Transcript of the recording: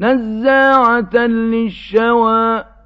نَزَّاعَةً لِّلشَّوَىٰ.